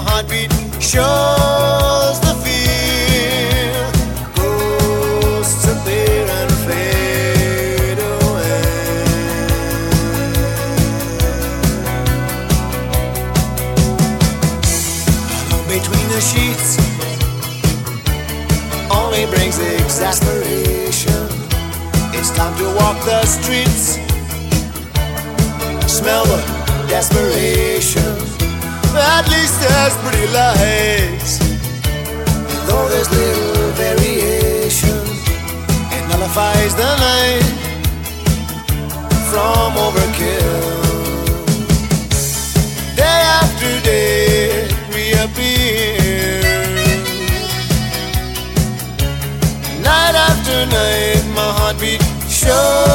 Heartbeat shows the fear. Ghosts appear and fade away. Between the sheets only brings exasperation. It's time to walk the streets. Smell the desperation at least there's pretty lights. Though there's little variation, it nullifies the night from overkill. Day after day, it reappears. Night after night, my heartbeat shows.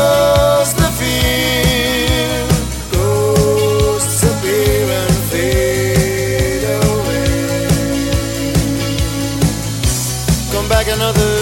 another